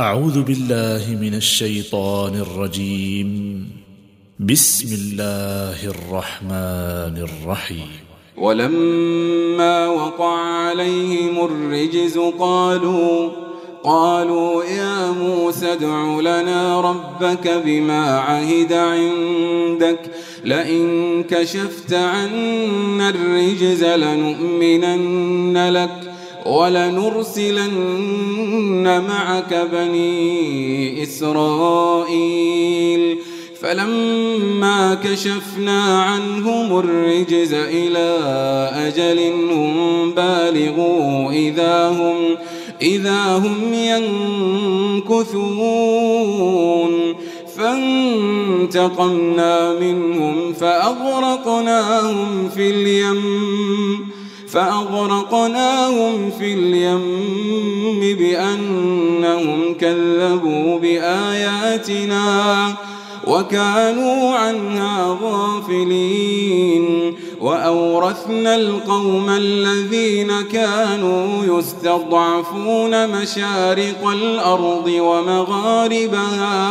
أعوذ بالله من الشيطان الرجيم. بسم الله الرحمن الرحيم. ولما وقع عليهم الرجز قالوا قالوا يا موسى ادع لنا ربك بما عهد عندك. لئن كشفت عنا الرجز لنؤمنن لك. ولنرسلن معك بني إسرائيل. فلما كشفنا عنهم الرجز إلى أجل هم بالغوا إذا هم إذا هم ينكثون. فانتقمنا منهم فأغرقناهم في اليم. فأغرقناهم في اليم بأنهم كذبوا بآياتنا وكانوا عنها غافلين. وأورثنا القوم الذين كانوا يستضعفون مشارق الأرض ومغاربها